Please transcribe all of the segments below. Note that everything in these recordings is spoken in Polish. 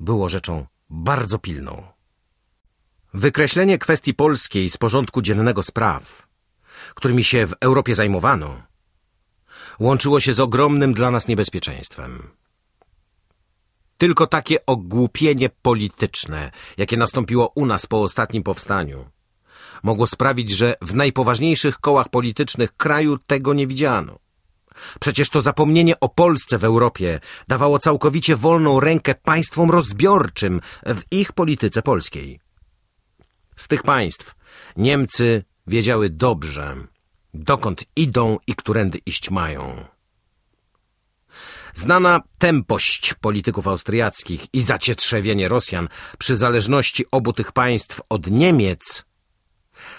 Było rzeczą bardzo pilną. Wykreślenie kwestii polskiej z porządku dziennego spraw, którymi się w Europie zajmowano, łączyło się z ogromnym dla nas niebezpieczeństwem. Tylko takie ogłupienie polityczne, jakie nastąpiło u nas po ostatnim powstaniu, mogło sprawić, że w najpoważniejszych kołach politycznych kraju tego nie widziano. Przecież to zapomnienie o Polsce w Europie dawało całkowicie wolną rękę państwom rozbiorczym w ich polityce polskiej. Z tych państw Niemcy wiedziały dobrze, dokąd idą i którędy iść mają. Znana tempość polityków austriackich i zacietrzewienie Rosjan przy zależności obu tych państw od Niemiec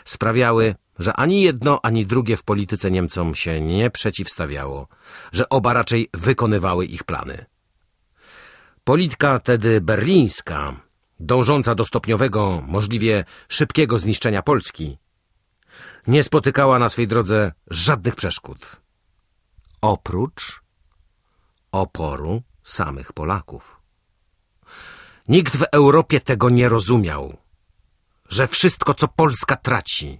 sprawiały, że ani jedno, ani drugie w polityce Niemcom się nie przeciwstawiało, że oba raczej wykonywały ich plany. Polityka tedy berlińska, dążąca do stopniowego, możliwie szybkiego zniszczenia Polski, nie spotykała na swej drodze żadnych przeszkód. Oprócz oporu samych Polaków. Nikt w Europie tego nie rozumiał, że wszystko, co Polska traci,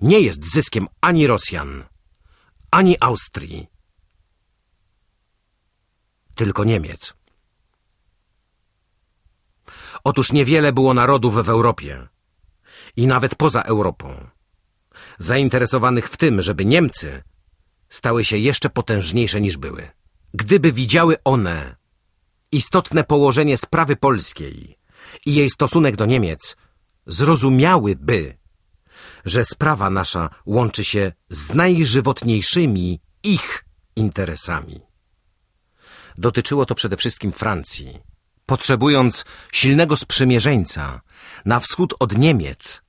nie jest zyskiem ani Rosjan, ani Austrii, tylko Niemiec. Otóż niewiele było narodów w Europie i nawet poza Europą zainteresowanych w tym, żeby Niemcy stały się jeszcze potężniejsze niż były. Gdyby widziały one istotne położenie sprawy polskiej i jej stosunek do Niemiec, zrozumiałyby, że sprawa nasza łączy się z najżywotniejszymi ich interesami. Dotyczyło to przede wszystkim Francji. Potrzebując silnego sprzymierzeńca na wschód od Niemiec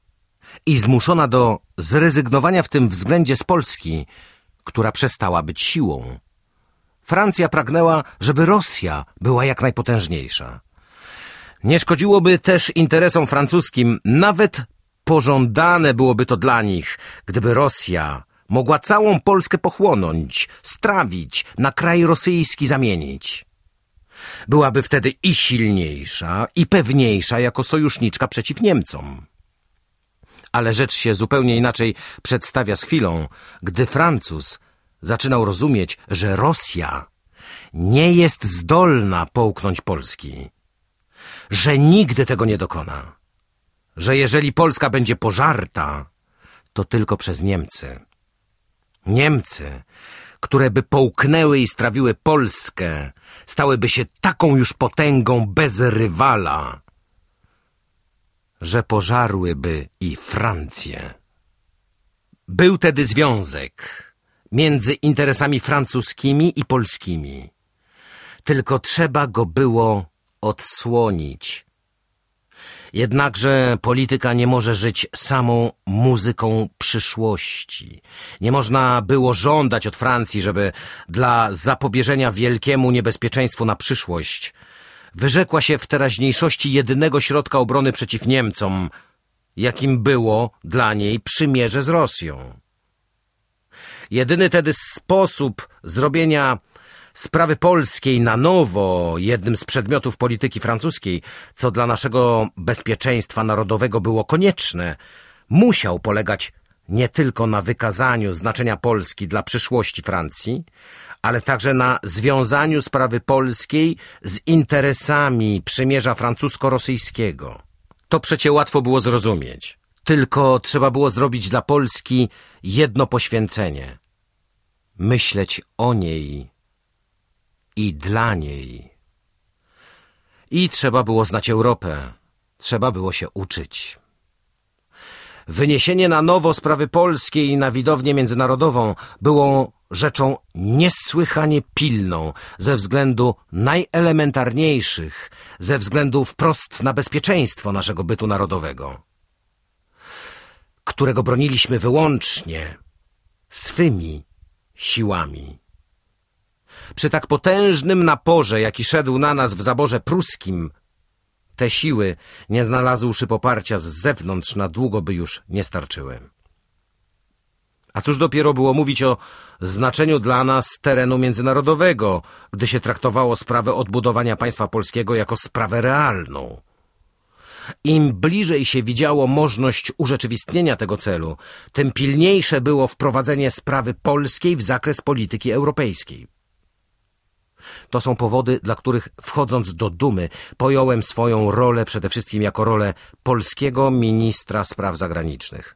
i zmuszona do zrezygnowania w tym względzie z Polski, która przestała być siłą, Francja pragnęła, żeby Rosja była jak najpotężniejsza. Nie szkodziłoby też interesom francuskim, nawet pożądane byłoby to dla nich, gdyby Rosja mogła całą Polskę pochłonąć, strawić, na kraj rosyjski zamienić. Byłaby wtedy i silniejsza, i pewniejsza jako sojuszniczka przeciw Niemcom. Ale rzecz się zupełnie inaczej przedstawia z chwilą, gdy Francuz zaczynał rozumieć, że Rosja nie jest zdolna połknąć Polski, że nigdy tego nie dokona, że jeżeli Polska będzie pożarta, to tylko przez Niemcy. Niemcy, które by połknęły i strawiły Polskę, stałyby się taką już potęgą bez rywala, że pożarłyby i Francję. Był tedy związek między interesami francuskimi i polskimi. Tylko trzeba go było odsłonić. Jednakże polityka nie może żyć samą muzyką przyszłości. Nie można było żądać od Francji, żeby dla zapobieżenia wielkiemu niebezpieczeństwu na przyszłość wyrzekła się w teraźniejszości jedynego środka obrony przeciw Niemcom, jakim było dla niej przymierze z Rosją. Jedyny tedy sposób zrobienia sprawy polskiej na nowo jednym z przedmiotów polityki francuskiej, co dla naszego bezpieczeństwa narodowego było konieczne, musiał polegać nie tylko na wykazaniu znaczenia Polski dla przyszłości Francji, ale także na związaniu sprawy polskiej z interesami przymierza francusko-rosyjskiego. To przecie łatwo było zrozumieć. Tylko trzeba było zrobić dla Polski jedno poświęcenie. Myśleć o niej i dla niej. I trzeba było znać Europę. Trzeba było się uczyć. Wyniesienie na nowo sprawy polskiej na widownię międzynarodową było rzeczą niesłychanie pilną ze względu najelementarniejszych, ze względu wprost na bezpieczeństwo naszego bytu narodowego którego broniliśmy wyłącznie swymi siłami. Przy tak potężnym naporze, jaki szedł na nas w zaborze pruskim, te siły, nie znalazłszy poparcia z zewnątrz, na długo by już nie starczyły. A cóż dopiero było mówić o znaczeniu dla nas terenu międzynarodowego, gdy się traktowało sprawę odbudowania państwa polskiego jako sprawę realną. Im bliżej się widziało możliwość urzeczywistnienia tego celu, tym pilniejsze było wprowadzenie sprawy polskiej w zakres polityki europejskiej. To są powody, dla których wchodząc do Dumy pojąłem swoją rolę przede wszystkim jako rolę polskiego ministra spraw zagranicznych.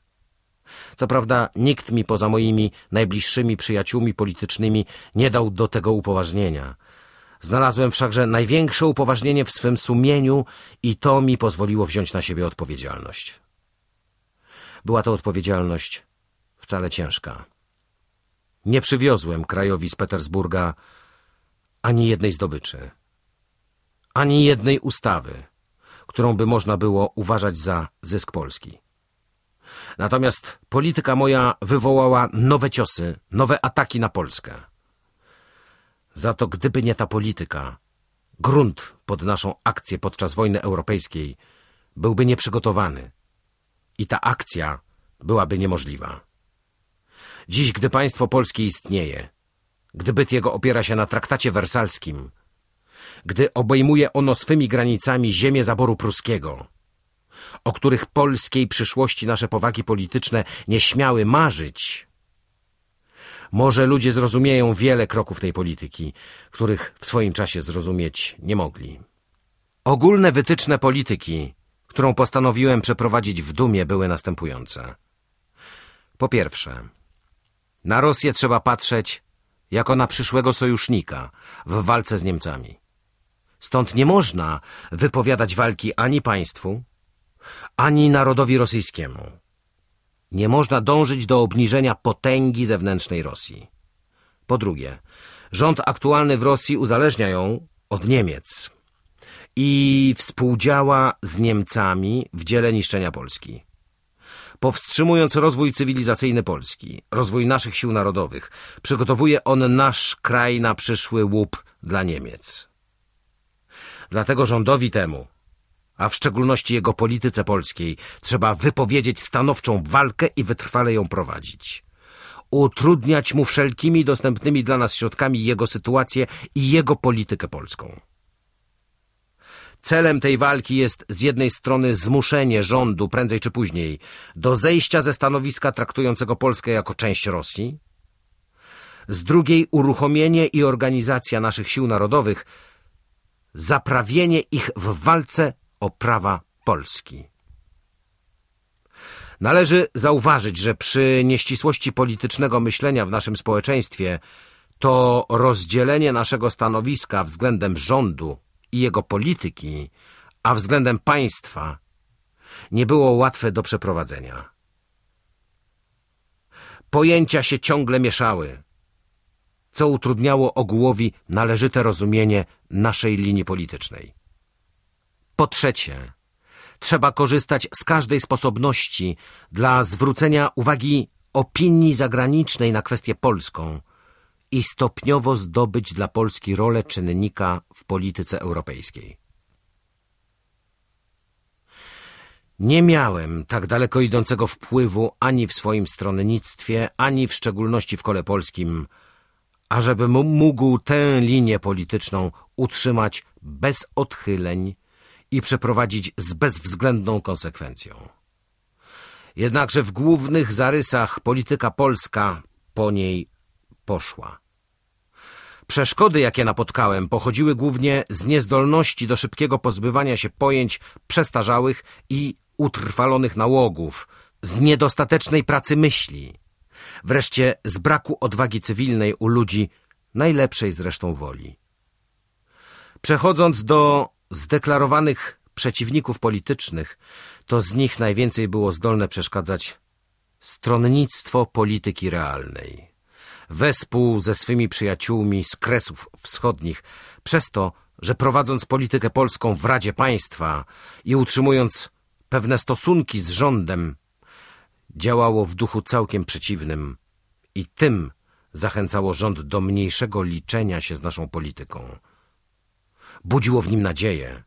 Co prawda nikt mi poza moimi najbliższymi przyjaciółmi politycznymi nie dał do tego upoważnienia. Znalazłem wszakże największe upoważnienie w swym sumieniu i to mi pozwoliło wziąć na siebie odpowiedzialność. Była to odpowiedzialność wcale ciężka. Nie przywiozłem krajowi z Petersburga ani jednej zdobyczy, ani jednej ustawy, którą by można było uważać za zysk Polski. Natomiast polityka moja wywołała nowe ciosy, nowe ataki na Polskę. Za to gdyby nie ta polityka, grunt pod naszą akcję podczas wojny europejskiej byłby nieprzygotowany i ta akcja byłaby niemożliwa. Dziś, gdy państwo polskie istnieje, gdy byt jego opiera się na traktacie wersalskim, gdy obejmuje ono swymi granicami ziemię zaboru pruskiego, o których polskiej przyszłości nasze powagi polityczne nie śmiały marzyć, może ludzie zrozumieją wiele kroków tej polityki, których w swoim czasie zrozumieć nie mogli. Ogólne wytyczne polityki, którą postanowiłem przeprowadzić w Dumie, były następujące. Po pierwsze, na Rosję trzeba patrzeć jako na przyszłego sojusznika w walce z Niemcami. Stąd nie można wypowiadać walki ani państwu, ani narodowi rosyjskiemu. Nie można dążyć do obniżenia potęgi zewnętrznej Rosji. Po drugie, rząd aktualny w Rosji uzależnia ją od Niemiec i współdziała z Niemcami w dziele niszczenia Polski. Powstrzymując rozwój cywilizacyjny Polski, rozwój naszych sił narodowych, przygotowuje on nasz kraj na przyszły łup dla Niemiec. Dlatego rządowi temu a w szczególności jego polityce polskiej, trzeba wypowiedzieć stanowczą walkę i wytrwale ją prowadzić. Utrudniać mu wszelkimi dostępnymi dla nas środkami jego sytuację i jego politykę polską. Celem tej walki jest z jednej strony zmuszenie rządu, prędzej czy później, do zejścia ze stanowiska traktującego Polskę jako część Rosji, z drugiej uruchomienie i organizacja naszych sił narodowych, zaprawienie ich w walce o prawa Polski. Należy zauważyć, że przy nieścisłości politycznego myślenia w naszym społeczeństwie to rozdzielenie naszego stanowiska względem rządu i jego polityki, a względem państwa nie było łatwe do przeprowadzenia. Pojęcia się ciągle mieszały, co utrudniało ogółowi należyte rozumienie naszej linii politycznej. Po trzecie, trzeba korzystać z każdej sposobności dla zwrócenia uwagi opinii zagranicznej na kwestię polską i stopniowo zdobyć dla Polski rolę czynnika w polityce europejskiej. Nie miałem tak daleko idącego wpływu ani w swoim stronnictwie, ani w szczególności w kole polskim, ażebym mógł tę linię polityczną utrzymać bez odchyleń i przeprowadzić z bezwzględną konsekwencją. Jednakże w głównych zarysach polityka polska po niej poszła. Przeszkody, jakie napotkałem, pochodziły głównie z niezdolności do szybkiego pozbywania się pojęć przestarzałych i utrwalonych nałogów, z niedostatecznej pracy myśli, wreszcie z braku odwagi cywilnej u ludzi najlepszej zresztą woli. Przechodząc do zdeklarowanych przeciwników politycznych, to z nich najwięcej było zdolne przeszkadzać stronnictwo polityki realnej. Wespół ze swymi przyjaciółmi z Kresów Wschodnich, przez to, że prowadząc politykę polską w Radzie Państwa i utrzymując pewne stosunki z rządem, działało w duchu całkiem przeciwnym i tym zachęcało rząd do mniejszego liczenia się z naszą polityką budziło w nim nadzieję,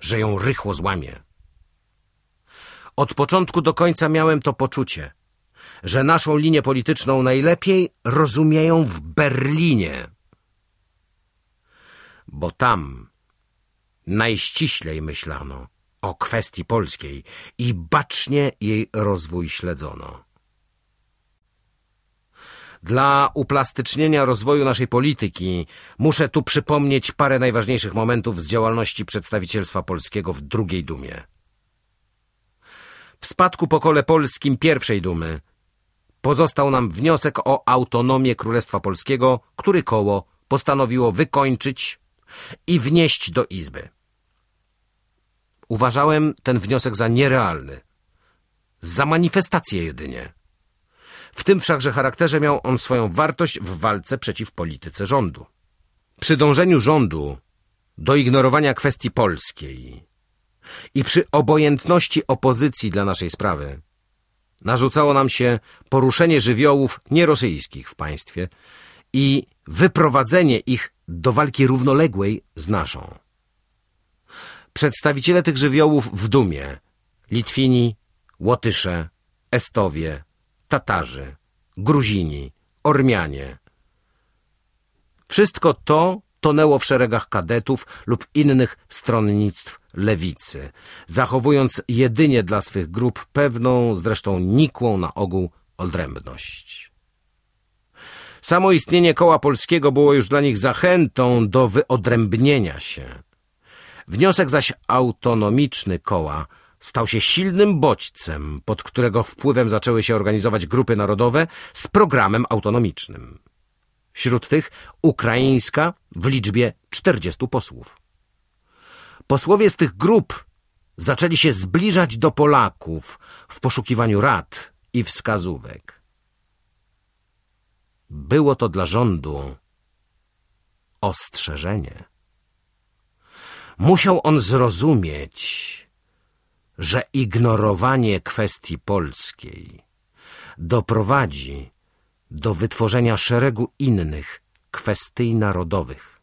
że ją rychło złamie. Od początku do końca miałem to poczucie, że naszą linię polityczną najlepiej rozumieją w Berlinie, bo tam najściślej myślano o kwestii polskiej i bacznie jej rozwój śledzono. Dla uplastycznienia rozwoju naszej polityki muszę tu przypomnieć parę najważniejszych momentów z działalności przedstawicielstwa polskiego w drugiej dumie. W spadku po kole polskim pierwszej dumy pozostał nam wniosek o autonomię Królestwa Polskiego, który koło postanowiło wykończyć i wnieść do Izby. Uważałem ten wniosek za nierealny, za manifestację jedynie. W tym wszakże charakterze miał on swoją wartość w walce przeciw polityce rządu. Przy dążeniu rządu do ignorowania kwestii polskiej i przy obojętności opozycji dla naszej sprawy narzucało nam się poruszenie żywiołów nierosyjskich w państwie i wyprowadzenie ich do walki równoległej z naszą. Przedstawiciele tych żywiołów w dumie Litwini, Łotysze, Estowie, Tatarzy, Gruzini, Ormianie. Wszystko to tonęło w szeregach kadetów lub innych stronnictw lewicy, zachowując jedynie dla swych grup pewną, zresztą nikłą na ogół odrębność. Samo istnienie koła polskiego było już dla nich zachętą do wyodrębnienia się. Wniosek zaś autonomiczny koła stał się silnym bodźcem, pod którego wpływem zaczęły się organizować grupy narodowe z programem autonomicznym. Wśród tych ukraińska w liczbie 40 posłów. Posłowie z tych grup zaczęli się zbliżać do Polaków w poszukiwaniu rad i wskazówek. Było to dla rządu ostrzeżenie. Musiał on zrozumieć, że ignorowanie kwestii polskiej doprowadzi do wytworzenia szeregu innych kwestii narodowych.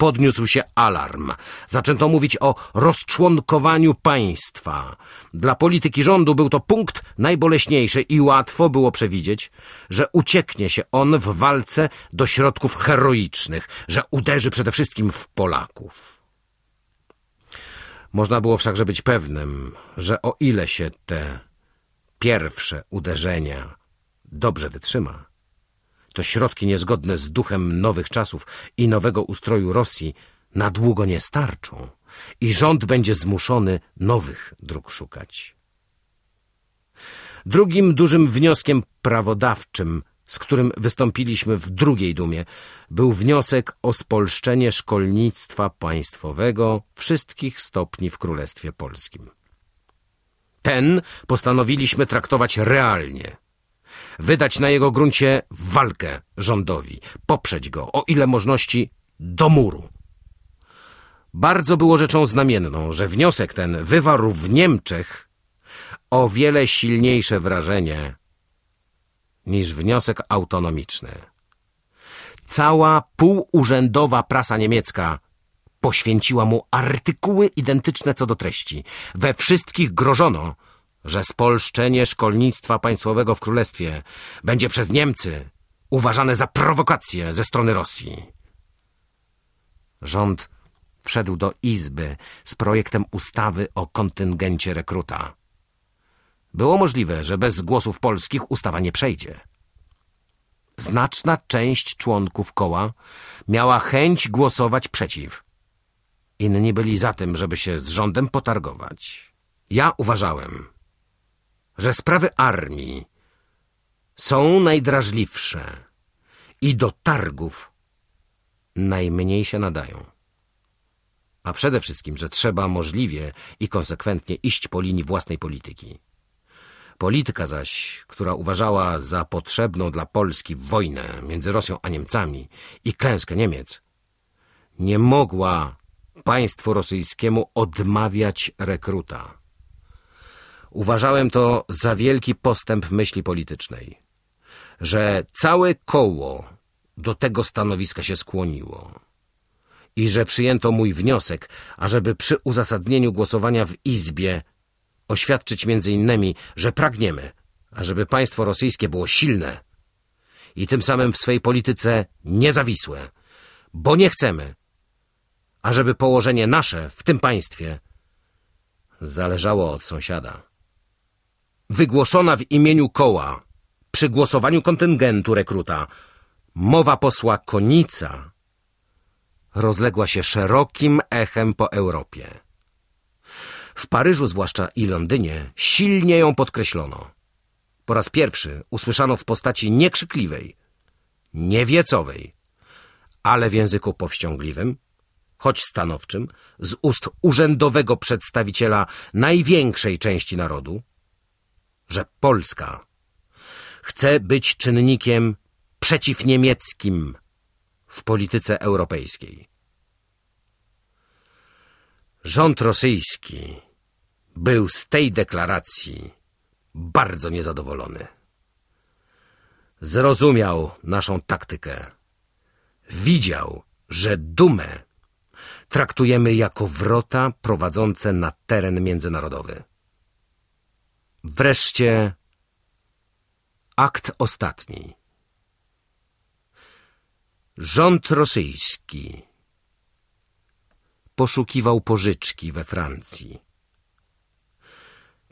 Podniósł się alarm. Zaczęto mówić o rozczłonkowaniu państwa. Dla polityki rządu był to punkt najboleśniejszy i łatwo było przewidzieć, że ucieknie się on w walce do środków heroicznych, że uderzy przede wszystkim w Polaków. Można było wszakże być pewnym, że o ile się te pierwsze uderzenia dobrze wytrzyma, to środki niezgodne z duchem nowych czasów i nowego ustroju Rosji na długo nie starczą i rząd będzie zmuszony nowych dróg szukać. Drugim dużym wnioskiem prawodawczym z którym wystąpiliśmy w drugiej dumie, był wniosek o spolszczenie szkolnictwa państwowego wszystkich stopni w Królestwie Polskim. Ten postanowiliśmy traktować realnie, wydać na jego gruncie walkę rządowi, poprzeć go, o ile możności, do muru. Bardzo było rzeczą znamienną, że wniosek ten wywarł w Niemczech o wiele silniejsze wrażenie niż wniosek autonomiczny. Cała półurzędowa prasa niemiecka poświęciła mu artykuły identyczne co do treści. We wszystkich grożono, że spolszczenie szkolnictwa państwowego w królestwie będzie przez Niemcy uważane za prowokację ze strony Rosji. Rząd wszedł do Izby z projektem ustawy o kontyngencie rekruta. Było możliwe, że bez głosów polskich ustawa nie przejdzie. Znaczna część członków koła miała chęć głosować przeciw. Inni byli za tym, żeby się z rządem potargować. Ja uważałem, że sprawy armii są najdrażliwsze i do targów najmniej się nadają. A przede wszystkim, że trzeba możliwie i konsekwentnie iść po linii własnej polityki. Polityka zaś, która uważała za potrzebną dla Polski wojnę między Rosją a Niemcami i klęskę Niemiec, nie mogła państwu rosyjskiemu odmawiać rekruta. Uważałem to za wielki postęp myśli politycznej, że całe koło do tego stanowiska się skłoniło i że przyjęto mój wniosek, ażeby przy uzasadnieniu głosowania w Izbie oświadczyć między innymi, że pragniemy, ażeby państwo rosyjskie było silne i tym samym w swej polityce niezawisłe, bo nie chcemy, ażeby położenie nasze w tym państwie zależało od sąsiada. Wygłoszona w imieniu koła przy głosowaniu kontyngentu rekruta mowa posła Konica rozległa się szerokim echem po Europie. W Paryżu zwłaszcza i Londynie silnie ją podkreślono. Po raz pierwszy usłyszano w postaci niekrzykliwej, niewiecowej, ale w języku powściągliwym, choć stanowczym, z ust urzędowego przedstawiciela największej części narodu, że Polska chce być czynnikiem przeciwniemieckim w polityce europejskiej. Rząd rosyjski był z tej deklaracji bardzo niezadowolony. Zrozumiał naszą taktykę. Widział, że dumę traktujemy jako wrota prowadzące na teren międzynarodowy. Wreszcie akt ostatni. Rząd rosyjski poszukiwał pożyczki we Francji.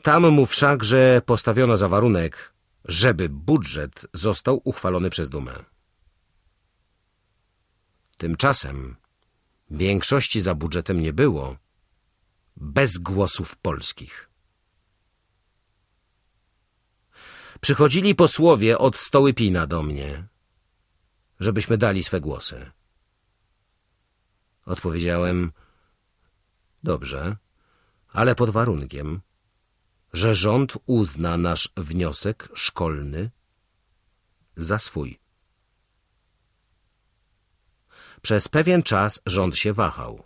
Tam mu wszakże postawiono za warunek, żeby budżet został uchwalony przez Dumę. Tymczasem większości za budżetem nie było, bez głosów polskich. Przychodzili posłowie od Stołypina do mnie, żebyśmy dali swe głosy. Odpowiedziałem, dobrze, ale pod warunkiem, że rząd uzna nasz wniosek szkolny za swój. Przez pewien czas rząd się wahał.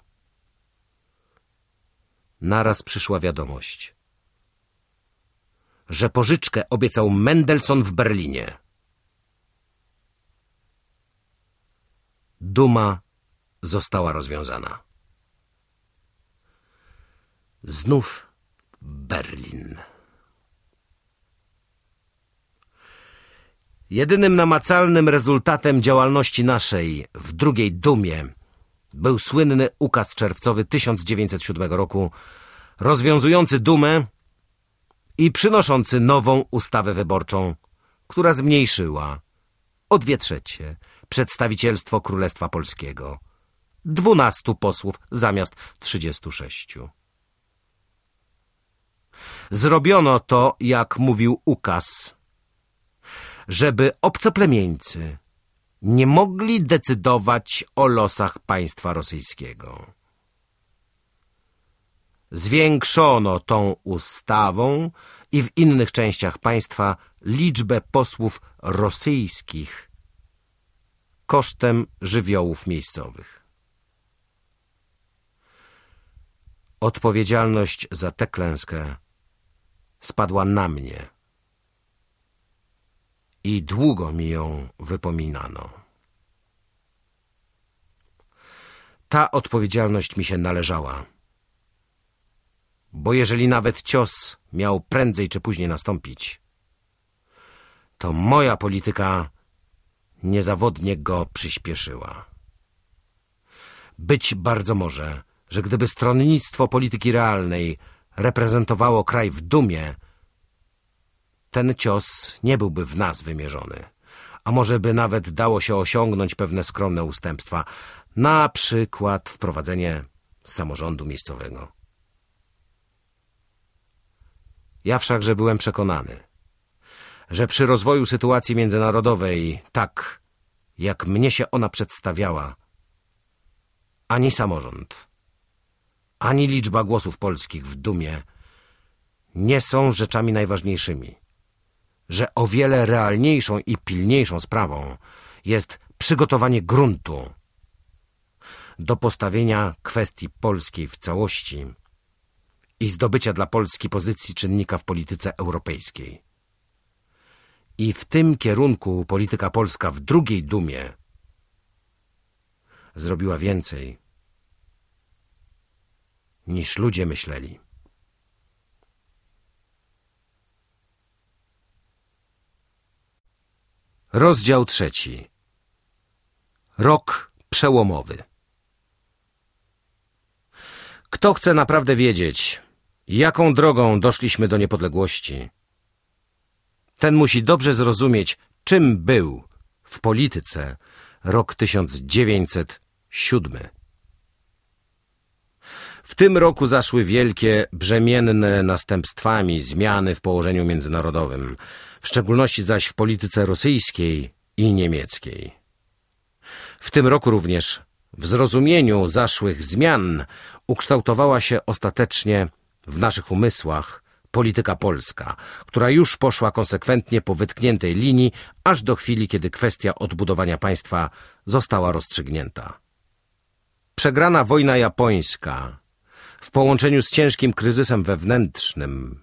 Naraz przyszła wiadomość, że pożyczkę obiecał Mendelssohn w Berlinie. Duma została rozwiązana. Znów Berlin. Jedynym namacalnym rezultatem działalności naszej w drugiej Dumie był słynny ukaz czerwcowy 1907 roku, rozwiązujący Dumę i przynoszący nową ustawę wyborczą, która zmniejszyła o dwie trzecie przedstawicielstwo Królestwa Polskiego. Dwunastu posłów zamiast trzydziestu sześciu. Zrobiono to, jak mówił ukaz, żeby obcoplemieńcy nie mogli decydować o losach państwa rosyjskiego. Zwiększono tą ustawą i w innych częściach państwa liczbę posłów rosyjskich kosztem żywiołów miejscowych. Odpowiedzialność za tę klęskę spadła na mnie i długo mi ją wypominano. Ta odpowiedzialność mi się należała, bo jeżeli nawet cios miał prędzej czy później nastąpić, to moja polityka niezawodnie go przyspieszyła. Być bardzo może, że gdyby stronnictwo polityki realnej reprezentowało kraj w dumie, ten cios nie byłby w nas wymierzony. A może by nawet dało się osiągnąć pewne skromne ustępstwa, na przykład wprowadzenie samorządu miejscowego. Ja wszakże byłem przekonany, że przy rozwoju sytuacji międzynarodowej, tak jak mnie się ona przedstawiała, ani samorząd, ani liczba głosów polskich w dumie nie są rzeczami najważniejszymi, że o wiele realniejszą i pilniejszą sprawą jest przygotowanie gruntu do postawienia kwestii polskiej w całości i zdobycia dla Polski pozycji czynnika w polityce europejskiej. I w tym kierunku polityka polska w drugiej dumie zrobiła więcej niż ludzie myśleli. Rozdział trzeci. Rok przełomowy. Kto chce naprawdę wiedzieć, jaką drogą doszliśmy do niepodległości, ten musi dobrze zrozumieć, czym był w polityce rok 1907. W tym roku zaszły wielkie, brzemienne następstwami zmiany w położeniu międzynarodowym, w szczególności zaś w polityce rosyjskiej i niemieckiej. W tym roku również w zrozumieniu zaszłych zmian ukształtowała się ostatecznie w naszych umysłach polityka polska, która już poszła konsekwentnie po wytkniętej linii, aż do chwili, kiedy kwestia odbudowania państwa została rozstrzygnięta. Przegrana wojna japońska w połączeniu z ciężkim kryzysem wewnętrznym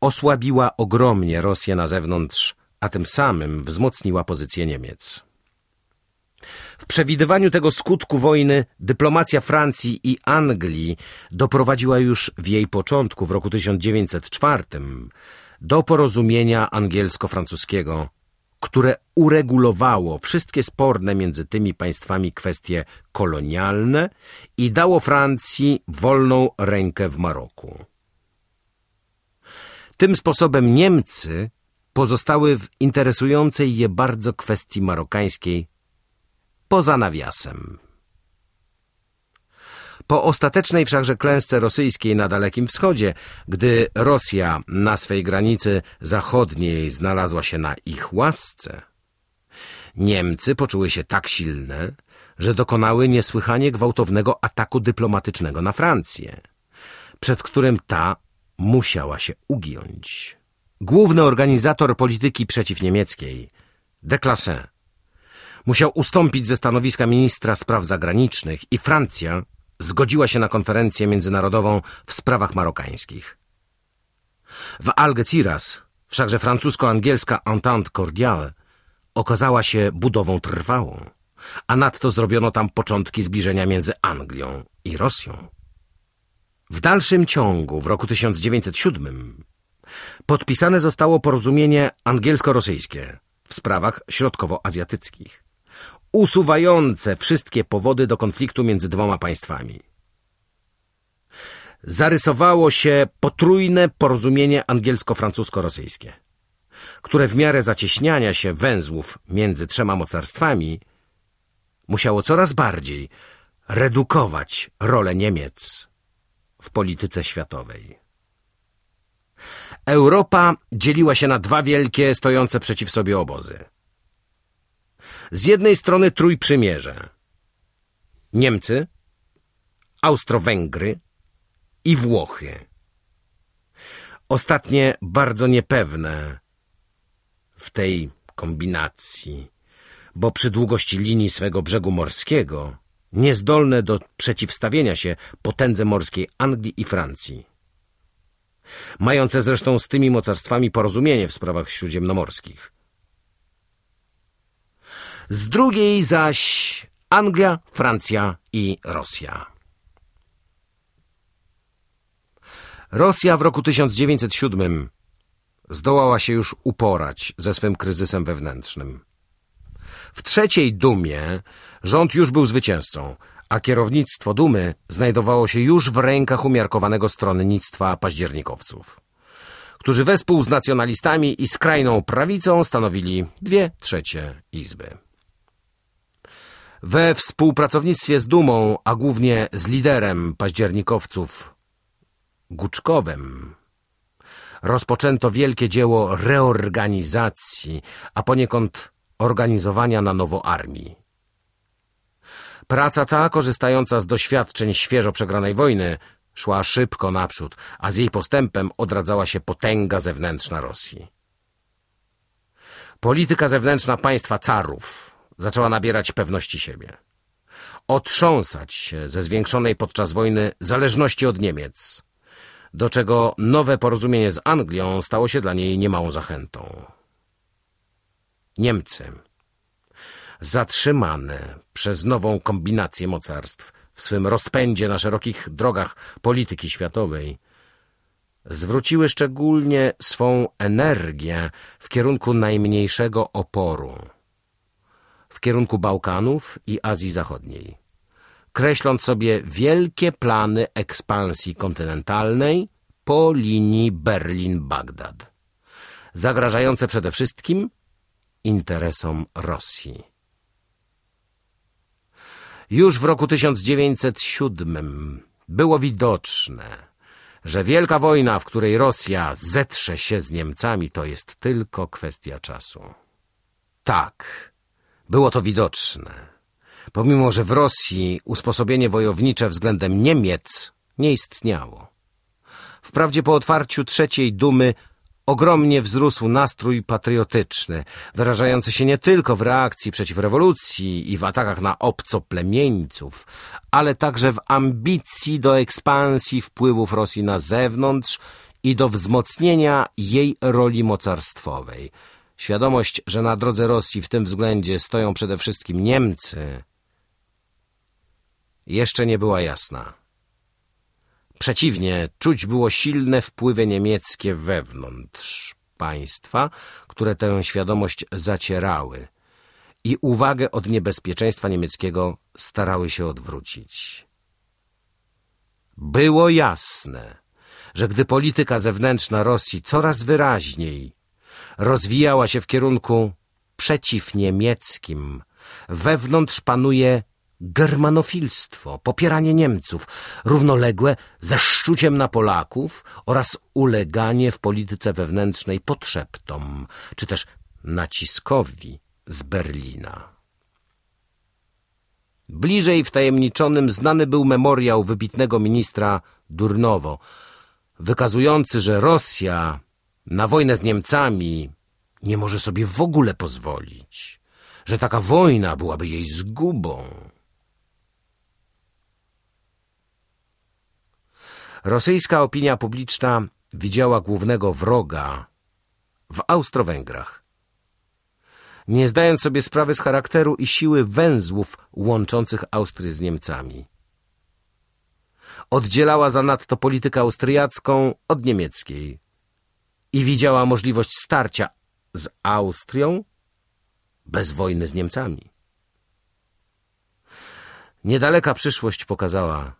osłabiła ogromnie Rosję na zewnątrz, a tym samym wzmocniła pozycję Niemiec. W przewidywaniu tego skutku wojny dyplomacja Francji i Anglii doprowadziła już w jej początku, w roku 1904, do porozumienia angielsko-francuskiego, które uregulowało wszystkie sporne między tymi państwami kwestie kolonialne i dało Francji wolną rękę w Maroku. Tym sposobem Niemcy pozostały w interesującej je bardzo kwestii marokańskiej poza nawiasem. Po ostatecznej wszakże klęsce rosyjskiej na Dalekim Wschodzie, gdy Rosja na swej granicy zachodniej znalazła się na ich łasce, Niemcy poczuły się tak silne, że dokonały niesłychanie gwałtownego ataku dyplomatycznego na Francję, przed którym ta musiała się ugiąć. Główny organizator polityki przeciwniemieckiej, Declassin, musiał ustąpić ze stanowiska ministra spraw zagranicznych i Francja zgodziła się na konferencję międzynarodową w sprawach marokańskich. W Algeciras, wszakże francusko-angielska Entente Cordiale, okazała się budową trwałą, a nadto zrobiono tam początki zbliżenia między Anglią i Rosją. W dalszym ciągu, w roku 1907, podpisane zostało porozumienie angielsko-rosyjskie w sprawach środkowoazjatyckich usuwające wszystkie powody do konfliktu między dwoma państwami. Zarysowało się potrójne porozumienie angielsko-francusko-rosyjskie, które w miarę zacieśniania się węzłów między trzema mocarstwami musiało coraz bardziej redukować rolę Niemiec w polityce światowej. Europa dzieliła się na dwa wielkie, stojące przeciw sobie obozy – z jednej strony Trójprzymierze. Niemcy, Austro-Węgry i Włochy. Ostatnie bardzo niepewne w tej kombinacji, bo przy długości linii swego brzegu morskiego niezdolne do przeciwstawienia się potędze morskiej Anglii i Francji. Mające zresztą z tymi mocarstwami porozumienie w sprawach śródziemnomorskich – z drugiej zaś Anglia, Francja i Rosja. Rosja w roku 1907 zdołała się już uporać ze swym kryzysem wewnętrznym. W trzeciej Dumie rząd już był zwycięzcą, a kierownictwo Dumy znajdowało się już w rękach umiarkowanego stronnictwa październikowców, którzy wespół z nacjonalistami i skrajną prawicą stanowili dwie trzecie izby. We współpracownictwie z Dumą, a głównie z liderem październikowców, Guczkowem, rozpoczęto wielkie dzieło reorganizacji, a poniekąd organizowania na nowo armii. Praca ta, korzystająca z doświadczeń świeżo przegranej wojny, szła szybko naprzód, a z jej postępem odradzała się potęga zewnętrzna Rosji. Polityka zewnętrzna państwa carów zaczęła nabierać pewności siebie. Otrząsać się ze zwiększonej podczas wojny zależności od Niemiec, do czego nowe porozumienie z Anglią stało się dla niej niemałą zachętą. Niemcy, zatrzymane przez nową kombinację mocarstw w swym rozpędzie na szerokich drogach polityki światowej, zwróciły szczególnie swą energię w kierunku najmniejszego oporu, w kierunku Bałkanów i Azji Zachodniej, kreśląc sobie wielkie plany ekspansji kontynentalnej po linii Berlin-Bagdad, zagrażające przede wszystkim interesom Rosji. Już w roku 1907 było widoczne, że wielka wojna, w której Rosja zetrze się z Niemcami, to jest tylko kwestia czasu. Tak, było to widoczne, pomimo że w Rosji usposobienie wojownicze względem Niemiec nie istniało. Wprawdzie po otwarciu trzeciej dumy ogromnie wzrósł nastrój patriotyczny, wyrażający się nie tylko w reakcji przeciw rewolucji i w atakach na obcoplemieńców, ale także w ambicji do ekspansji wpływów Rosji na zewnątrz i do wzmocnienia jej roli mocarstwowej. Świadomość, że na drodze Rosji w tym względzie stoją przede wszystkim Niemcy, jeszcze nie była jasna. Przeciwnie, czuć było silne wpływy niemieckie wewnątrz państwa, które tę świadomość zacierały i uwagę od niebezpieczeństwa niemieckiego starały się odwrócić. Było jasne, że gdy polityka zewnętrzna Rosji coraz wyraźniej rozwijała się w kierunku przeciwniemieckim, wewnątrz panuje germanofilstwo, popieranie Niemców, równoległe ze szczuciem na Polaków oraz uleganie w polityce wewnętrznej podszeptom, czy też naciskowi z Berlina. Bliżej wtajemniczonym znany był memoriał wybitnego ministra Durnowo, wykazujący, że Rosja na wojnę z Niemcami nie może sobie w ogóle pozwolić, że taka wojna byłaby jej zgubą. Rosyjska opinia publiczna widziała głównego wroga w Austro-Węgrach. Nie zdając sobie sprawy z charakteru i siły węzłów łączących Austrię z Niemcami. Oddzielała zanadto politykę austriacką od niemieckiej i widziała możliwość starcia z Austrią bez wojny z Niemcami. Niedaleka przyszłość pokazała,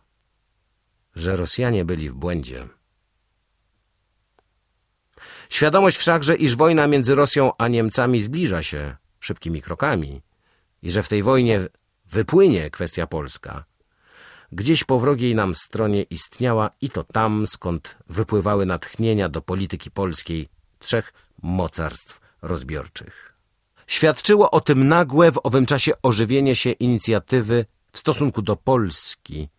że Rosjanie byli w błędzie. Świadomość wszakże, iż wojna między Rosją a Niemcami zbliża się szybkimi krokami i że w tej wojnie wypłynie kwestia polska, gdzieś po wrogiej nam stronie istniała i to tam, skąd wypływały natchnienia do polityki polskiej trzech mocarstw rozbiorczych. Świadczyło o tym nagłe w owym czasie ożywienie się inicjatywy w stosunku do Polski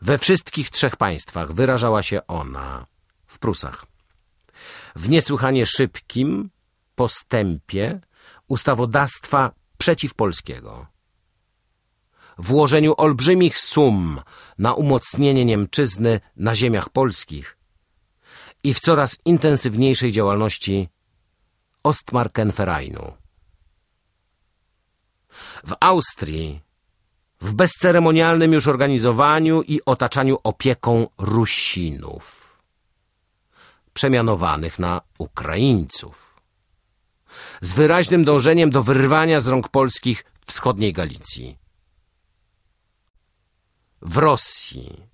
we wszystkich trzech państwach wyrażała się ona w Prusach. W niesłychanie szybkim postępie ustawodawstwa przeciwpolskiego. Włożeniu olbrzymich sum na umocnienie Niemczyzny na ziemiach polskich i w coraz intensywniejszej działalności Ostmarkenvereinu. W Austrii w bezceremonialnym już organizowaniu i otaczaniu opieką Rusinów, przemianowanych na Ukraińców, z wyraźnym dążeniem do wyrwania z rąk polskich wschodniej Galicji. W Rosji,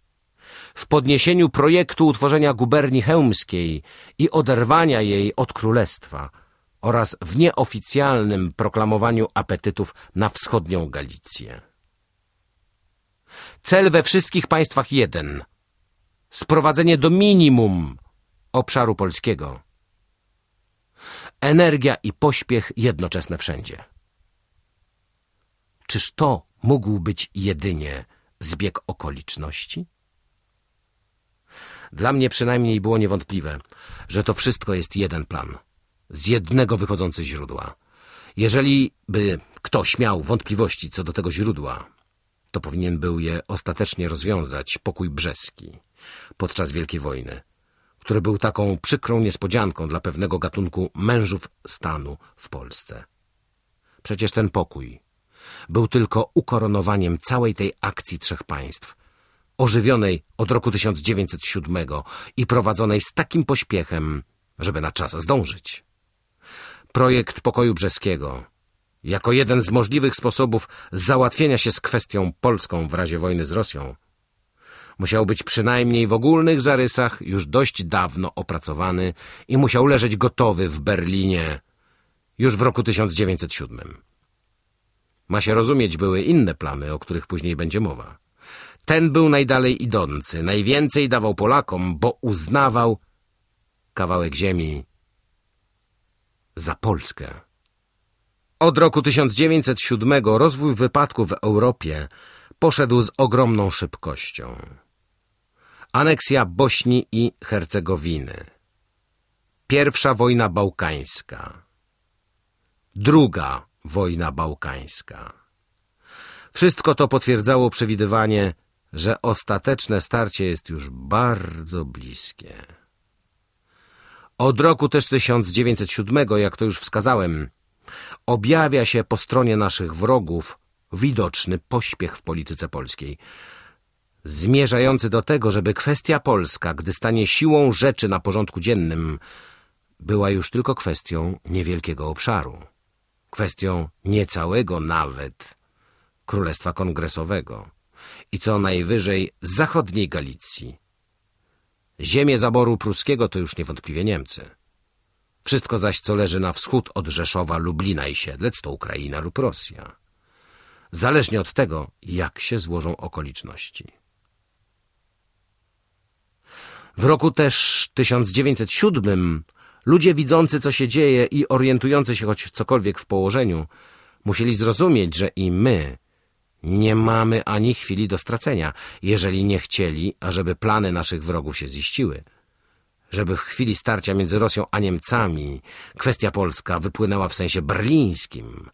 w podniesieniu projektu utworzenia guberni chełmskiej i oderwania jej od królestwa oraz w nieoficjalnym proklamowaniu apetytów na wschodnią Galicję. Cel we wszystkich państwach jeden. Sprowadzenie do minimum obszaru polskiego. Energia i pośpiech jednoczesne wszędzie. Czyż to mógł być jedynie zbieg okoliczności? Dla mnie przynajmniej było niewątpliwe, że to wszystko jest jeden plan, z jednego wychodzący źródła. Jeżeli by ktoś miał wątpliwości co do tego źródła, to powinien był je ostatecznie rozwiązać pokój brzeski podczas Wielkiej Wojny, który był taką przykrą niespodzianką dla pewnego gatunku mężów stanu w Polsce. Przecież ten pokój był tylko ukoronowaniem całej tej akcji trzech państw, ożywionej od roku 1907 i prowadzonej z takim pośpiechem, żeby na czas zdążyć. Projekt pokoju brzeskiego, jako jeden z możliwych sposobów załatwienia się z kwestią polską w razie wojny z Rosją, musiał być przynajmniej w ogólnych zarysach już dość dawno opracowany i musiał leżeć gotowy w Berlinie już w roku 1907. Ma się rozumieć, były inne plany, o których później będzie mowa. Ten był najdalej idący, najwięcej dawał Polakom, bo uznawał kawałek ziemi za Polskę. Od roku 1907 rozwój wypadków w Europie poszedł z ogromną szybkością. Aneksja Bośni i Hercegowiny. Pierwsza wojna bałkańska. Druga wojna bałkańska. Wszystko to potwierdzało przewidywanie, że ostateczne starcie jest już bardzo bliskie. Od roku też 1907, jak to już wskazałem, objawia się po stronie naszych wrogów widoczny pośpiech w polityce polskiej, zmierzający do tego, żeby kwestia polska, gdy stanie siłą rzeczy na porządku dziennym, była już tylko kwestią niewielkiego obszaru, kwestią niecałego nawet Królestwa Kongresowego i co najwyżej zachodniej Galicji. Ziemię zaboru pruskiego to już niewątpliwie Niemcy. Wszystko zaś, co leży na wschód od Rzeszowa, Lublina i Siedlec, to Ukraina lub Rosja. Zależnie od tego, jak się złożą okoliczności. W roku też 1907 ludzie widzący, co się dzieje i orientujący się choć cokolwiek w położeniu, musieli zrozumieć, że i my nie mamy ani chwili do stracenia, jeżeli nie chcieli, ażeby plany naszych wrogów się ziściły. Żeby w chwili starcia między Rosją a Niemcami kwestia polska wypłynęła w sensie berlińskim,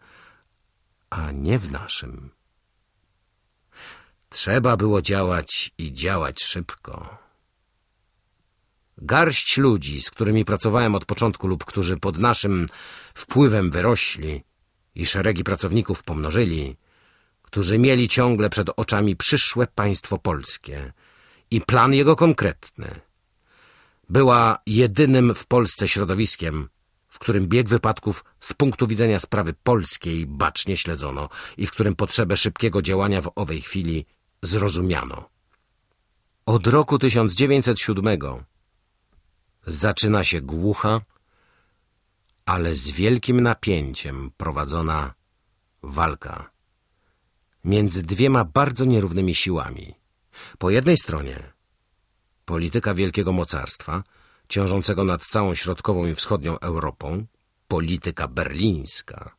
a nie w naszym. Trzeba było działać i działać szybko. Garść ludzi, z którymi pracowałem od początku lub którzy pod naszym wpływem wyrośli i szeregi pracowników pomnożyli, którzy mieli ciągle przed oczami przyszłe państwo polskie i plan jego konkretny, była jedynym w Polsce środowiskiem, w którym bieg wypadków z punktu widzenia sprawy polskiej bacznie śledzono i w którym potrzebę szybkiego działania w owej chwili zrozumiano. Od roku 1907 zaczyna się głucha, ale z wielkim napięciem prowadzona walka między dwiema bardzo nierównymi siłami. Po jednej stronie polityka wielkiego mocarstwa, ciążącego nad całą środkową i wschodnią Europą, polityka berlińska,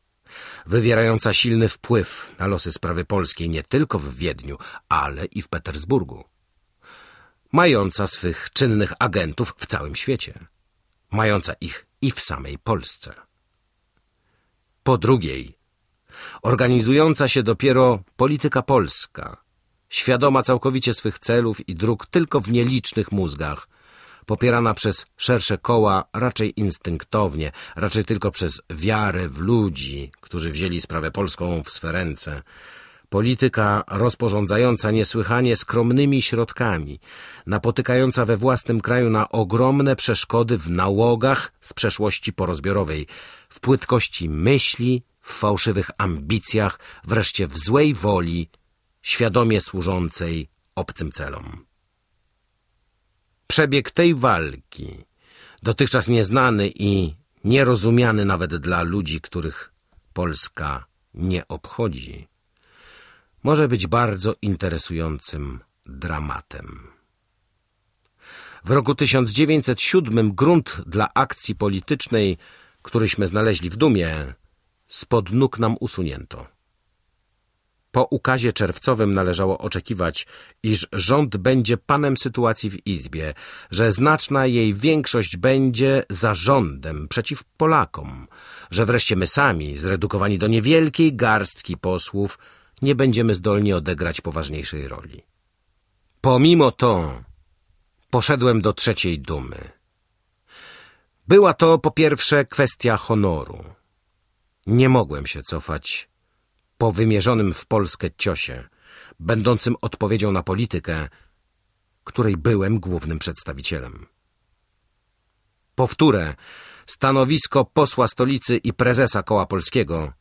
wywierająca silny wpływ na losy sprawy polskiej nie tylko w Wiedniu, ale i w Petersburgu, mająca swych czynnych agentów w całym świecie, mająca ich i w samej Polsce. Po drugiej organizująca się dopiero polityka polska, świadoma całkowicie swych celów i dróg tylko w nielicznych mózgach, popierana przez szersze koła raczej instynktownie, raczej tylko przez wiarę w ludzi, którzy wzięli sprawę polską w swe ręce, polityka rozporządzająca niesłychanie skromnymi środkami, napotykająca we własnym kraju na ogromne przeszkody w nałogach z przeszłości porozbiorowej, w płytkości myśli, w fałszywych ambicjach, wreszcie w złej woli, świadomie służącej obcym celom. Przebieg tej walki, dotychczas nieznany i nierozumiany nawet dla ludzi, których Polska nie obchodzi, może być bardzo interesującym dramatem. W roku 1907 grunt dla akcji politycznej, któryśmy znaleźli w Dumie, spod nóg nam usunięto. Po ukazie czerwcowym należało oczekiwać, iż rząd będzie panem sytuacji w Izbie, że znaczna jej większość będzie zarządem przeciw Polakom, że wreszcie my sami, zredukowani do niewielkiej garstki posłów, nie będziemy zdolni odegrać poważniejszej roli. Pomimo to poszedłem do trzeciej dumy. Była to po pierwsze kwestia honoru. Nie mogłem się cofać po wymierzonym w Polskę ciosie, będącym odpowiedzią na politykę, której byłem głównym przedstawicielem. Powtórę, stanowisko posła stolicy i prezesa koła polskiego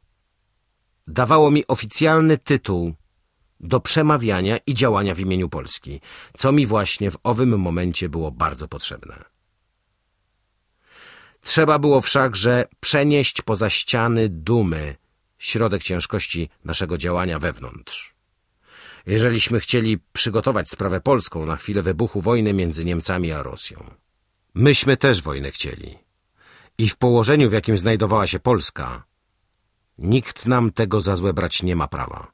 dawało mi oficjalny tytuł do przemawiania i działania w imieniu Polski, co mi właśnie w owym momencie było bardzo potrzebne. Trzeba było wszakże przenieść poza ściany dumy środek ciężkości naszego działania wewnątrz. Jeżeliśmy chcieli przygotować sprawę polską na chwilę wybuchu wojny między Niemcami a Rosją. Myśmy też wojnę chcieli. I w położeniu, w jakim znajdowała się Polska, nikt nam tego za złe brać nie ma prawa.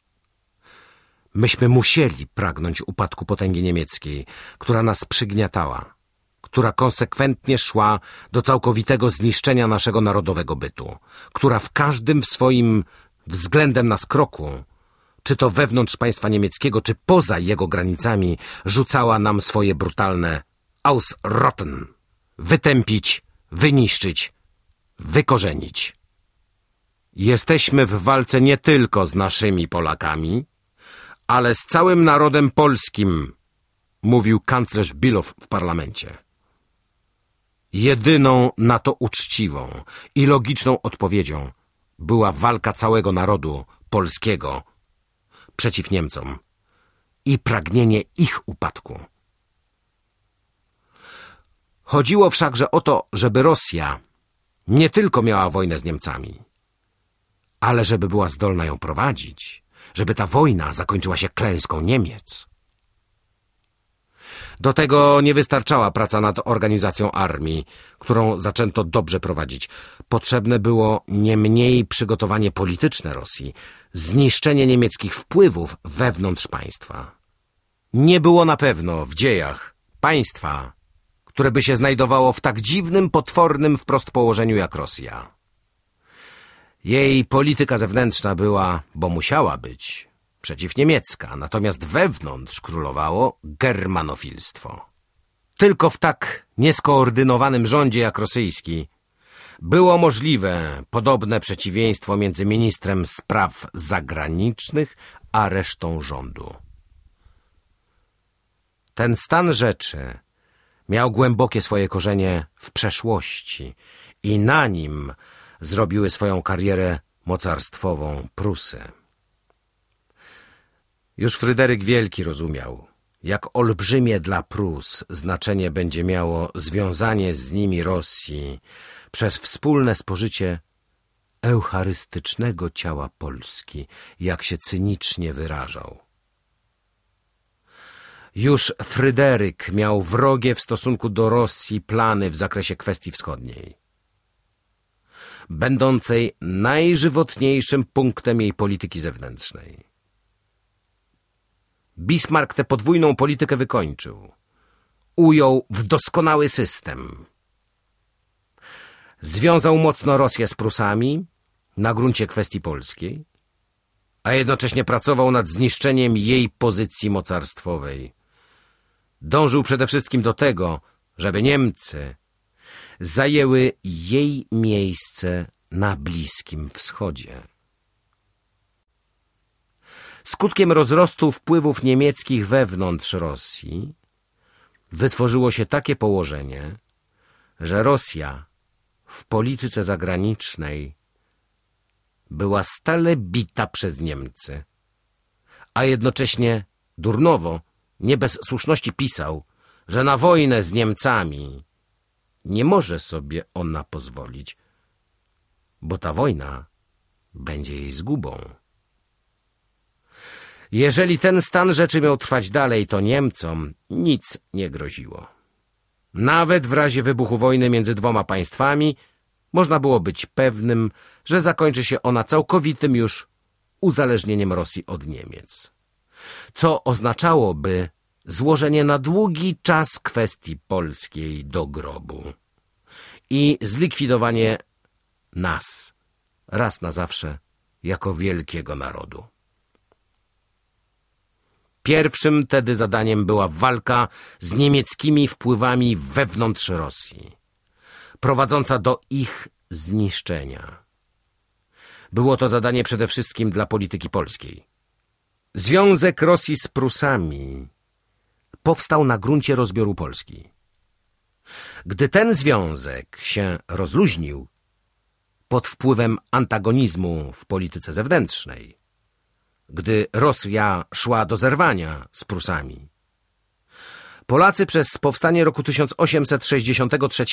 Myśmy musieli pragnąć upadku potęgi niemieckiej, która nas przygniatała, która konsekwentnie szła do całkowitego zniszczenia naszego narodowego bytu, która w każdym swoim względem nas kroku, czy to wewnątrz państwa niemieckiego, czy poza jego granicami, rzucała nam swoje brutalne Ausrotten wytępić, wyniszczyć, wykorzenić. Jesteśmy w walce nie tylko z naszymi Polakami, ale z całym narodem polskim, mówił kanclerz Bilow w parlamencie. Jedyną na to uczciwą i logiczną odpowiedzią była walka całego narodu polskiego przeciw Niemcom i pragnienie ich upadku. Chodziło wszakże o to, żeby Rosja nie tylko miała wojnę z Niemcami, ale żeby była zdolna ją prowadzić, żeby ta wojna zakończyła się klęską Niemiec. Do tego nie wystarczała praca nad organizacją armii, którą zaczęto dobrze prowadzić. Potrzebne było nie mniej przygotowanie polityczne Rosji, zniszczenie niemieckich wpływów wewnątrz państwa. Nie było na pewno w dziejach państwa, które by się znajdowało w tak dziwnym, potwornym wprost położeniu jak Rosja. Jej polityka zewnętrzna była, bo musiała być, przeciwniemiecka, natomiast wewnątrz królowało germanofilstwo. Tylko w tak nieskoordynowanym rządzie jak rosyjski było możliwe podobne przeciwieństwo między ministrem spraw zagranicznych a resztą rządu. Ten stan rzeczy miał głębokie swoje korzenie w przeszłości i na nim zrobiły swoją karierę mocarstwową Prusy. Już Fryderyk Wielki rozumiał, jak olbrzymie dla Prus znaczenie będzie miało związanie z nimi Rosji przez wspólne spożycie eucharystycznego ciała Polski, jak się cynicznie wyrażał. Już Fryderyk miał wrogie w stosunku do Rosji plany w zakresie kwestii wschodniej, będącej najżywotniejszym punktem jej polityki zewnętrznej. Bismarck tę podwójną politykę wykończył. Ujął w doskonały system. Związał mocno Rosję z Prusami na gruncie kwestii polskiej, a jednocześnie pracował nad zniszczeniem jej pozycji mocarstwowej Dążył przede wszystkim do tego, żeby Niemcy zajęły jej miejsce na Bliskim Wschodzie. Skutkiem rozrostu wpływów niemieckich wewnątrz Rosji wytworzyło się takie położenie, że Rosja w polityce zagranicznej była stale bita przez Niemcy, a jednocześnie durnowo nie bez słuszności pisał, że na wojnę z Niemcami nie może sobie ona pozwolić, bo ta wojna będzie jej zgubą. Jeżeli ten stan rzeczy miał trwać dalej, to Niemcom nic nie groziło. Nawet w razie wybuchu wojny między dwoma państwami można było być pewnym, że zakończy się ona całkowitym już uzależnieniem Rosji od Niemiec co oznaczałoby złożenie na długi czas kwestii polskiej do grobu i zlikwidowanie nas raz na zawsze jako wielkiego narodu. Pierwszym tedy zadaniem była walka z niemieckimi wpływami wewnątrz Rosji, prowadząca do ich zniszczenia. Było to zadanie przede wszystkim dla polityki polskiej. Związek Rosji z Prusami powstał na gruncie rozbioru Polski. Gdy ten związek się rozluźnił pod wpływem antagonizmu w polityce zewnętrznej, gdy Rosja szła do zerwania z Prusami, Polacy przez powstanie roku 1863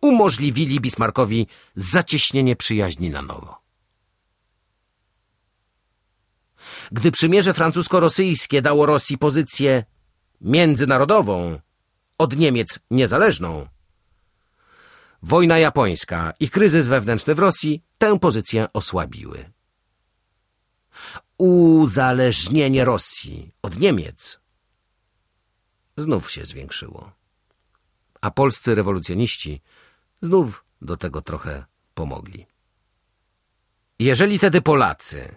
umożliwili Bismarckowi zacieśnienie przyjaźni na nowo. Gdy przymierze francusko-rosyjskie dało Rosji pozycję międzynarodową, od Niemiec niezależną, wojna japońska i kryzys wewnętrzny w Rosji tę pozycję osłabiły. Uzależnienie Rosji od Niemiec znów się zwiększyło. A polscy rewolucjoniści znów do tego trochę pomogli. Jeżeli tedy Polacy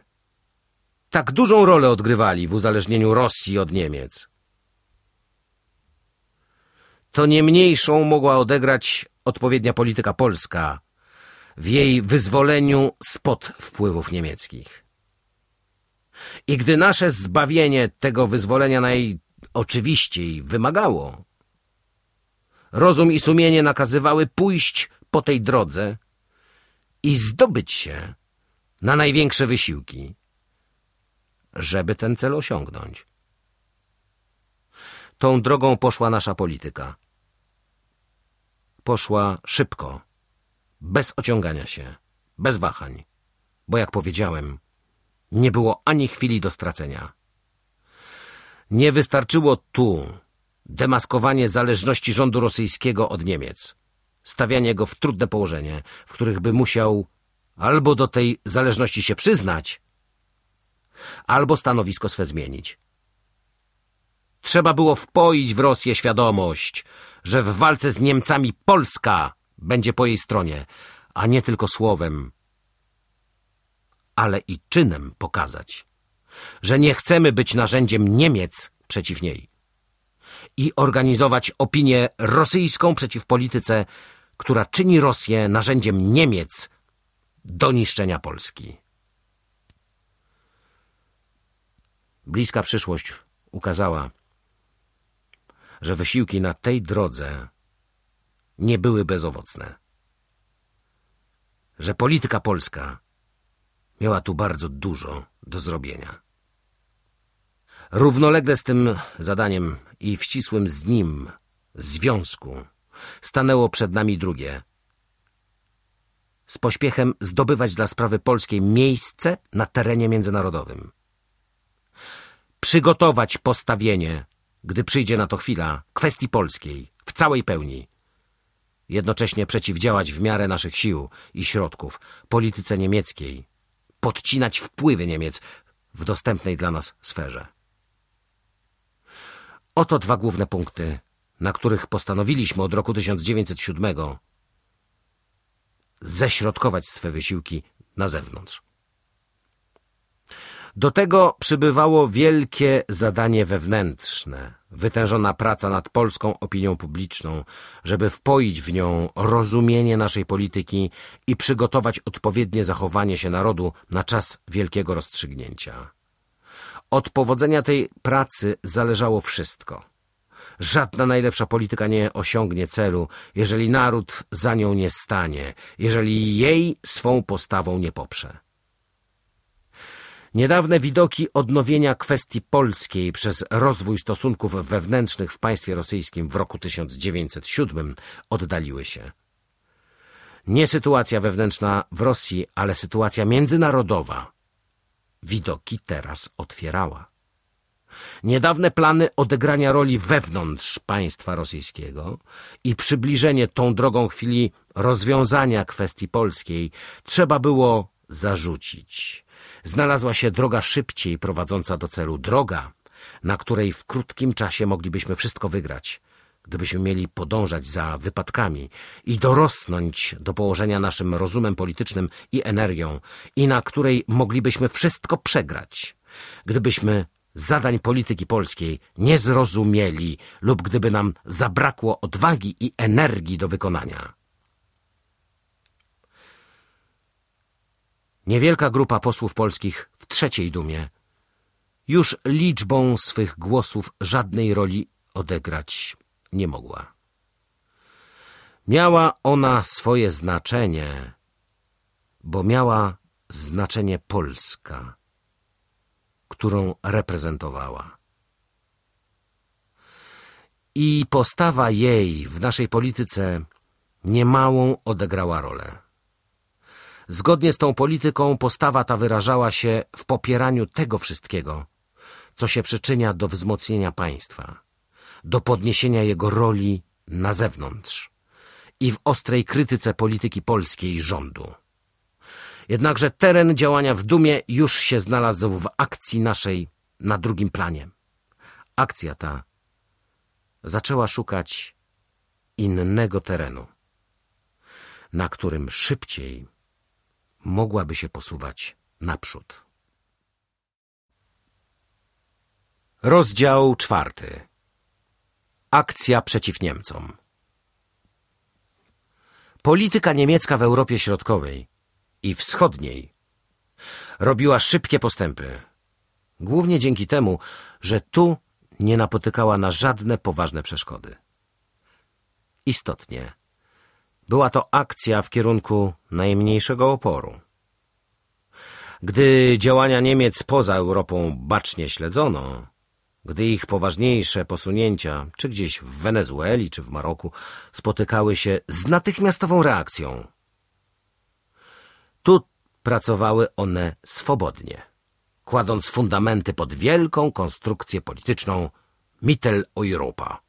tak dużą rolę odgrywali w uzależnieniu Rosji od Niemiec, to nie mniejszą mogła odegrać odpowiednia polityka polska w jej wyzwoleniu spod wpływów niemieckich. I gdy nasze zbawienie tego wyzwolenia najoczywiściej wymagało, rozum i sumienie nakazywały pójść po tej drodze i zdobyć się na największe wysiłki, żeby ten cel osiągnąć. Tą drogą poszła nasza polityka. Poszła szybko, bez ociągania się, bez wahań, bo jak powiedziałem, nie było ani chwili do stracenia. Nie wystarczyło tu demaskowanie zależności rządu rosyjskiego od Niemiec, stawianie go w trudne położenie, w których by musiał albo do tej zależności się przyznać, albo stanowisko swe zmienić. Trzeba było wpoić w Rosję świadomość, że w walce z Niemcami Polska będzie po jej stronie, a nie tylko słowem, ale i czynem pokazać, że nie chcemy być narzędziem Niemiec przeciw niej i organizować opinię rosyjską przeciw polityce, która czyni Rosję narzędziem Niemiec do niszczenia Polski. Bliska przyszłość ukazała, że wysiłki na tej drodze nie były bezowocne. Że polityka polska miała tu bardzo dużo do zrobienia. Równolegle z tym zadaniem i w ścisłym z nim związku stanęło przed nami drugie. Z pośpiechem zdobywać dla sprawy polskiej miejsce na terenie międzynarodowym. Przygotować postawienie gdy przyjdzie na to chwila, kwestii polskiej, w całej pełni. Jednocześnie przeciwdziałać w miarę naszych sił i środków polityce niemieckiej, podcinać wpływy Niemiec w dostępnej dla nas sferze. Oto dwa główne punkty, na których postanowiliśmy od roku 1907 ześrodkować swe wysiłki na zewnątrz. Do tego przybywało wielkie zadanie wewnętrzne, wytężona praca nad polską opinią publiczną, żeby wpoić w nią rozumienie naszej polityki i przygotować odpowiednie zachowanie się narodu na czas wielkiego rozstrzygnięcia. Od powodzenia tej pracy zależało wszystko. Żadna najlepsza polityka nie osiągnie celu, jeżeli naród za nią nie stanie, jeżeli jej swą postawą nie poprze. Niedawne widoki odnowienia kwestii polskiej przez rozwój stosunków wewnętrznych w państwie rosyjskim w roku 1907 oddaliły się. Nie sytuacja wewnętrzna w Rosji, ale sytuacja międzynarodowa widoki teraz otwierała. Niedawne plany odegrania roli wewnątrz państwa rosyjskiego i przybliżenie tą drogą chwili rozwiązania kwestii polskiej trzeba było zarzucić znalazła się droga szybciej prowadząca do celu. Droga, na której w krótkim czasie moglibyśmy wszystko wygrać, gdybyśmy mieli podążać za wypadkami i dorosnąć do położenia naszym rozumem politycznym i energią i na której moglibyśmy wszystko przegrać, gdybyśmy zadań polityki polskiej nie zrozumieli lub gdyby nam zabrakło odwagi i energii do wykonania. Niewielka grupa posłów polskich w trzeciej dumie już liczbą swych głosów żadnej roli odegrać nie mogła. Miała ona swoje znaczenie, bo miała znaczenie Polska, którą reprezentowała. I postawa jej w naszej polityce niemałą odegrała rolę. Zgodnie z tą polityką postawa ta wyrażała się w popieraniu tego wszystkiego, co się przyczynia do wzmocnienia państwa, do podniesienia jego roli na zewnątrz i w ostrej krytyce polityki polskiej rządu. Jednakże teren działania w Dumie już się znalazł w akcji naszej na drugim planie. Akcja ta zaczęła szukać innego terenu, na którym szybciej mogłaby się posuwać naprzód. Rozdział czwarty. Akcja przeciw Niemcom. Polityka niemiecka w Europie Środkowej i Wschodniej robiła szybkie postępy. Głównie dzięki temu, że tu nie napotykała na żadne poważne przeszkody. Istotnie, była to akcja w kierunku najmniejszego oporu. Gdy działania Niemiec poza Europą bacznie śledzono, gdy ich poważniejsze posunięcia, czy gdzieś w Wenezueli, czy w Maroku, spotykały się z natychmiastową reakcją. Tu pracowały one swobodnie, kładąc fundamenty pod wielką konstrukcję polityczną Mittel-Europa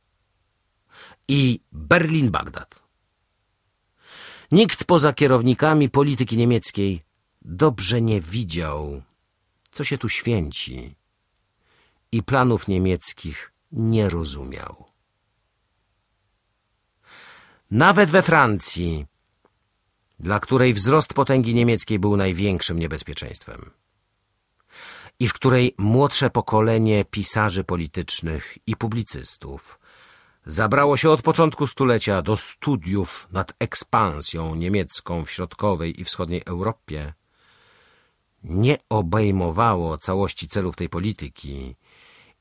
i Berlin-Bagdad. Nikt poza kierownikami polityki niemieckiej dobrze nie widział, co się tu święci i planów niemieckich nie rozumiał. Nawet we Francji, dla której wzrost potęgi niemieckiej był największym niebezpieczeństwem i w której młodsze pokolenie pisarzy politycznych i publicystów zabrało się od początku stulecia do studiów nad ekspansją niemiecką w środkowej i wschodniej Europie, nie obejmowało całości celów tej polityki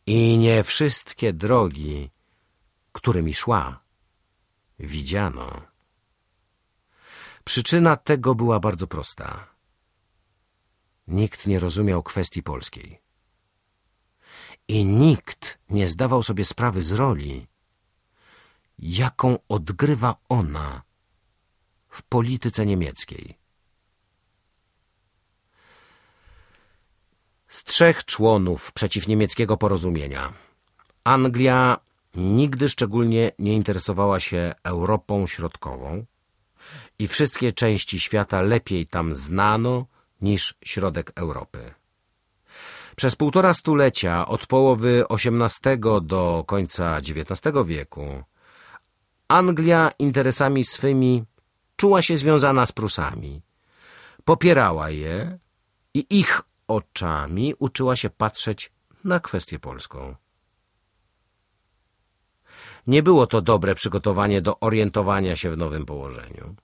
i nie wszystkie drogi, którymi szła, widziano. Przyczyna tego była bardzo prosta. Nikt nie rozumiał kwestii polskiej. I nikt nie zdawał sobie sprawy z roli, jaką odgrywa ona w polityce niemieckiej. z trzech członów przeciwniemieckiego porozumienia. Anglia nigdy szczególnie nie interesowała się Europą Środkową i wszystkie części świata lepiej tam znano niż środek Europy. Przez półtora stulecia, od połowy XVIII do końca XIX wieku, Anglia interesami swymi czuła się związana z Prusami. Popierała je i ich oczami uczyła się patrzeć na kwestię polską. Nie było to dobre przygotowanie do orientowania się w nowym położeniu,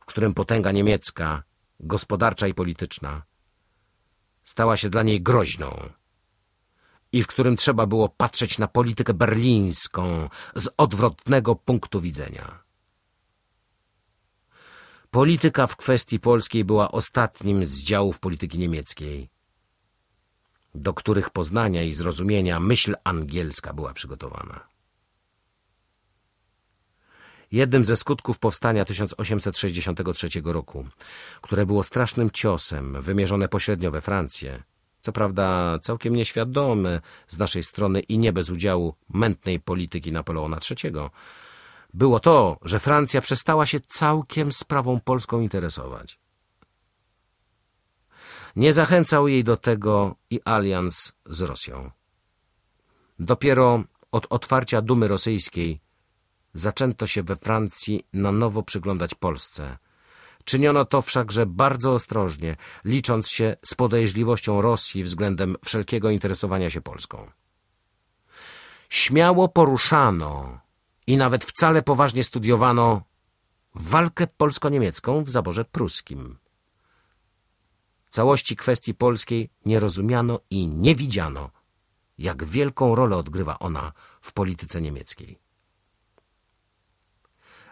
w którym potęga niemiecka, gospodarcza i polityczna, stała się dla niej groźną i w którym trzeba było patrzeć na politykę berlińską z odwrotnego punktu widzenia. Polityka w kwestii polskiej była ostatnim z działów polityki niemieckiej, do których poznania i zrozumienia myśl angielska była przygotowana. Jednym ze skutków powstania 1863 roku, które było strasznym ciosem, wymierzone pośrednio we Francję, co prawda całkiem nieświadome z naszej strony i nie bez udziału mętnej polityki Napoleona III, było to, że Francja przestała się całkiem sprawą polską interesować. Nie zachęcał jej do tego i alians z Rosją. Dopiero od otwarcia dumy rosyjskiej zaczęto się we Francji na nowo przyglądać Polsce. Czyniono to wszakże bardzo ostrożnie, licząc się z podejrzliwością Rosji względem wszelkiego interesowania się Polską. Śmiało poruszano i nawet wcale poważnie studiowano walkę polsko-niemiecką w zaborze pruskim. Całości kwestii polskiej nie rozumiano i nie widziano jak wielką rolę odgrywa ona w polityce niemieckiej.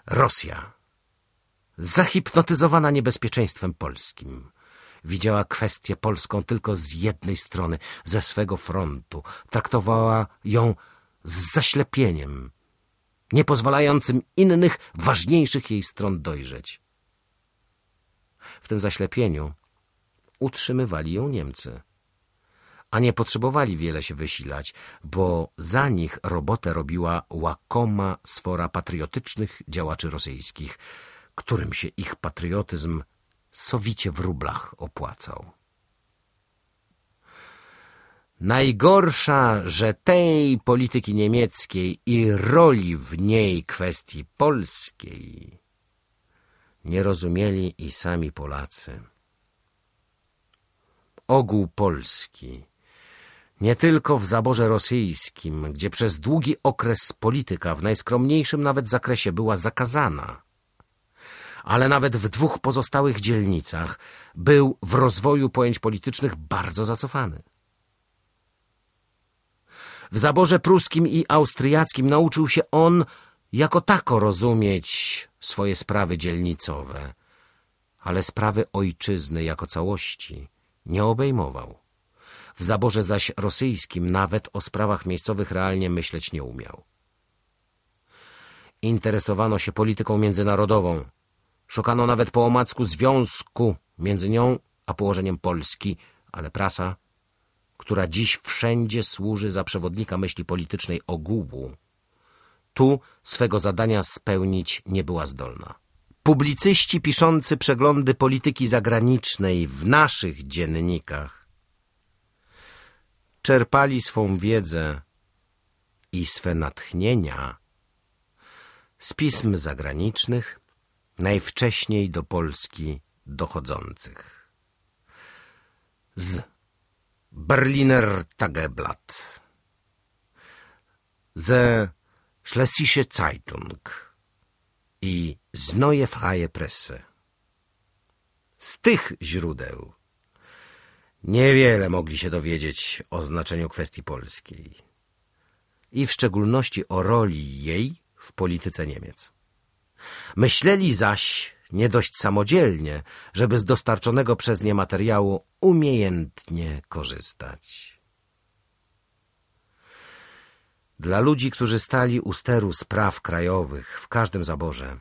Rosja, zahipnotyzowana niebezpieczeństwem polskim, widziała kwestię polską tylko z jednej strony, ze swego frontu. Traktowała ją z zaślepieniem, nie pozwalającym innych, ważniejszych jej stron dojrzeć. W tym zaślepieniu utrzymywali ją Niemcy. A nie potrzebowali wiele się wysilać, bo za nich robotę robiła łakoma sfora patriotycznych działaczy rosyjskich, którym się ich patriotyzm sowicie w rublach opłacał. Najgorsza, że tej polityki niemieckiej i roli w niej kwestii polskiej nie rozumieli i sami Polacy. Ogół Polski, nie tylko w zaborze rosyjskim, gdzie przez długi okres polityka w najskromniejszym nawet zakresie była zakazana, ale nawet w dwóch pozostałych dzielnicach był w rozwoju pojęć politycznych bardzo zacofany. W zaborze pruskim i austriackim nauczył się on jako tako rozumieć swoje sprawy dzielnicowe, ale sprawy ojczyzny jako całości nie obejmował. W zaborze zaś rosyjskim nawet o sprawach miejscowych realnie myśleć nie umiał. Interesowano się polityką międzynarodową. Szukano nawet po omacku związku między nią a położeniem Polski, ale prasa która dziś wszędzie służy za przewodnika myśli politycznej ogółu, tu swego zadania spełnić nie była zdolna. Publicyści piszący przeglądy polityki zagranicznej w naszych dziennikach czerpali swą wiedzę i swe natchnienia z pism zagranicznych, najwcześniej do Polski dochodzących. Z Berliner Tageblatt, ze Schlesische Zeitung i z Neue Freie Presse. Z tych źródeł niewiele mogli się dowiedzieć o znaczeniu kwestii polskiej i w szczególności o roli jej w polityce Niemiec. Myśleli zaś nie dość samodzielnie, żeby z dostarczonego przez nie materiału umiejętnie korzystać. Dla ludzi, którzy stali u steru spraw krajowych w każdym zaborze,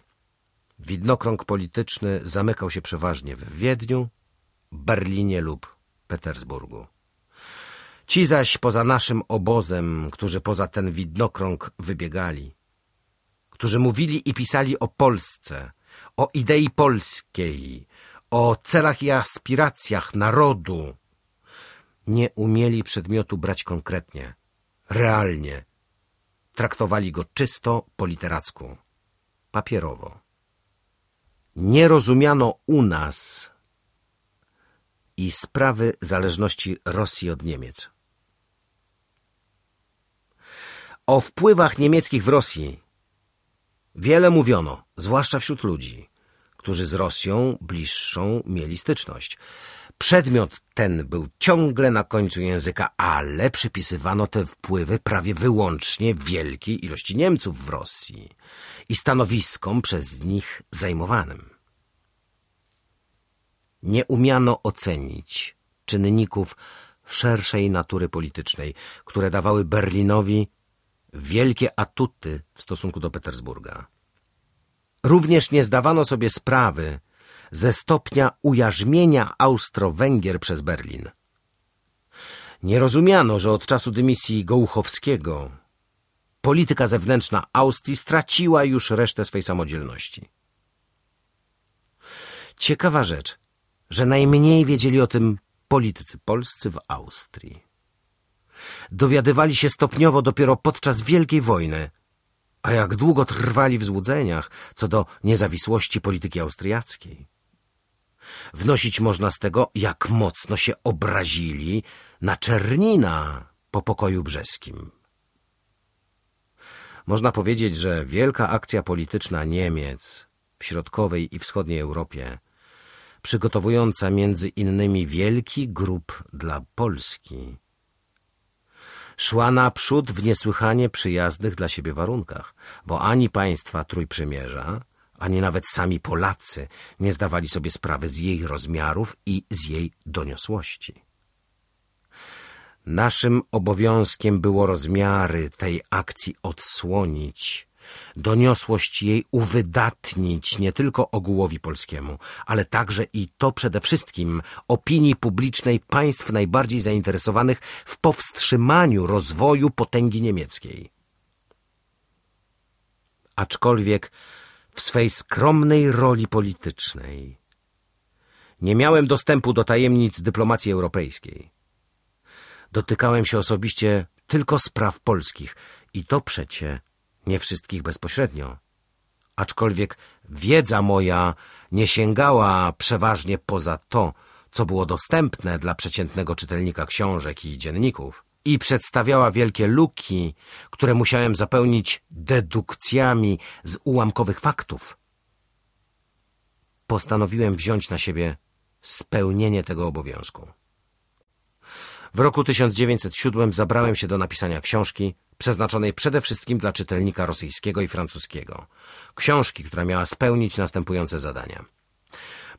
widnokrąg polityczny zamykał się przeważnie w Wiedniu, Berlinie lub Petersburgu. Ci zaś poza naszym obozem, którzy poza ten widnokrąg wybiegali, którzy mówili i pisali o Polsce, o idei polskiej, o celach i aspiracjach narodu, nie umieli przedmiotu brać konkretnie, realnie. Traktowali go czysto po literacku, papierowo. Nie rozumiano u nas i sprawy zależności Rosji od Niemiec. O wpływach niemieckich w Rosji Wiele mówiono, zwłaszcza wśród ludzi, którzy z Rosją bliższą mieli styczność. Przedmiot ten był ciągle na końcu języka, ale przypisywano te wpływy prawie wyłącznie wielkiej ilości Niemców w Rosji i stanowiskom przez nich zajmowanym. Nie umiano ocenić czynników szerszej natury politycznej, które dawały Berlinowi wielkie atuty w stosunku do Petersburga. Również nie zdawano sobie sprawy ze stopnia ujarzmienia Austro-Węgier przez Berlin. Nie rozumiano, że od czasu dymisji Gołuchowskiego polityka zewnętrzna Austrii straciła już resztę swej samodzielności. Ciekawa rzecz, że najmniej wiedzieli o tym politycy polscy w Austrii dowiadywali się stopniowo dopiero podczas Wielkiej Wojny, a jak długo trwali w złudzeniach co do niezawisłości polityki austriackiej. Wnosić można z tego, jak mocno się obrazili na Czernina po pokoju brzeskim. Można powiedzieć, że wielka akcja polityczna Niemiec w środkowej i wschodniej Europie, przygotowująca między innymi wielki grup dla Polski, szła naprzód w niesłychanie przyjaznych dla siebie warunkach, bo ani państwa Trójprzymierza, ani nawet sami Polacy nie zdawali sobie sprawy z jej rozmiarów i z jej doniosłości. Naszym obowiązkiem było rozmiary tej akcji odsłonić, doniosłość jej uwydatnić nie tylko ogółowi polskiemu, ale także i to przede wszystkim opinii publicznej państw najbardziej zainteresowanych w powstrzymaniu rozwoju potęgi niemieckiej. Aczkolwiek w swej skromnej roli politycznej nie miałem dostępu do tajemnic dyplomacji europejskiej. Dotykałem się osobiście tylko spraw polskich i to przecie nie wszystkich bezpośrednio. Aczkolwiek wiedza moja nie sięgała przeważnie poza to, co było dostępne dla przeciętnego czytelnika książek i dzienników i przedstawiała wielkie luki, które musiałem zapełnić dedukcjami z ułamkowych faktów. Postanowiłem wziąć na siebie spełnienie tego obowiązku. W roku 1907 zabrałem się do napisania książki przeznaczonej przede wszystkim dla czytelnika rosyjskiego i francuskiego. Książki, która miała spełnić następujące zadania.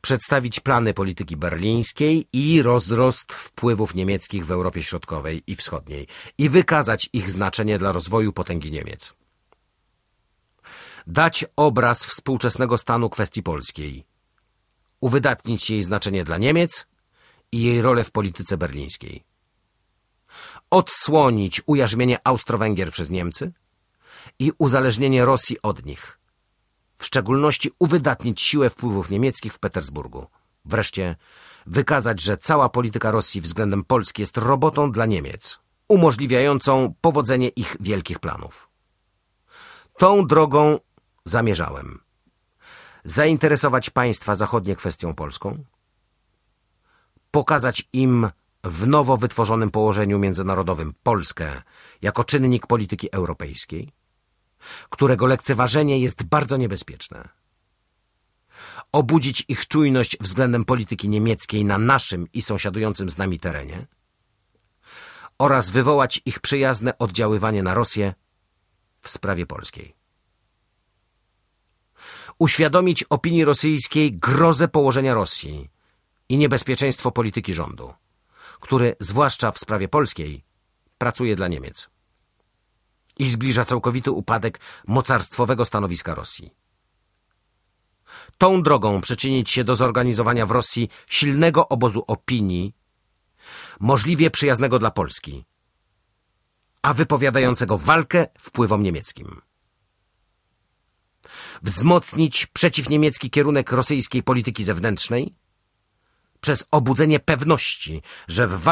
Przedstawić plany polityki berlińskiej i rozrost wpływów niemieckich w Europie Środkowej i Wschodniej i wykazać ich znaczenie dla rozwoju potęgi Niemiec. Dać obraz współczesnego stanu kwestii polskiej. Uwydatnić jej znaczenie dla Niemiec i jej rolę w polityce berlińskiej odsłonić ujarzmienie Austro-Węgier przez Niemcy i uzależnienie Rosji od nich. W szczególności uwydatnić siłę wpływów niemieckich w Petersburgu. Wreszcie wykazać, że cała polityka Rosji względem Polski jest robotą dla Niemiec, umożliwiającą powodzenie ich wielkich planów. Tą drogą zamierzałem zainteresować państwa zachodnie kwestią polską, pokazać im w nowo wytworzonym położeniu międzynarodowym Polskę jako czynnik polityki europejskiej, którego lekceważenie jest bardzo niebezpieczne. Obudzić ich czujność względem polityki niemieckiej na naszym i sąsiadującym z nami terenie oraz wywołać ich przyjazne oddziaływanie na Rosję w sprawie polskiej. Uświadomić opinii rosyjskiej grozę położenia Rosji i niebezpieczeństwo polityki rządu który, zwłaszcza w sprawie polskiej, pracuje dla Niemiec i zbliża całkowity upadek mocarstwowego stanowiska Rosji. Tą drogą przyczynić się do zorganizowania w Rosji silnego obozu opinii, możliwie przyjaznego dla Polski, a wypowiadającego walkę wpływom niemieckim. Wzmocnić przeciwniemiecki kierunek rosyjskiej polityki zewnętrznej, przez obudzenie pewności, że w walce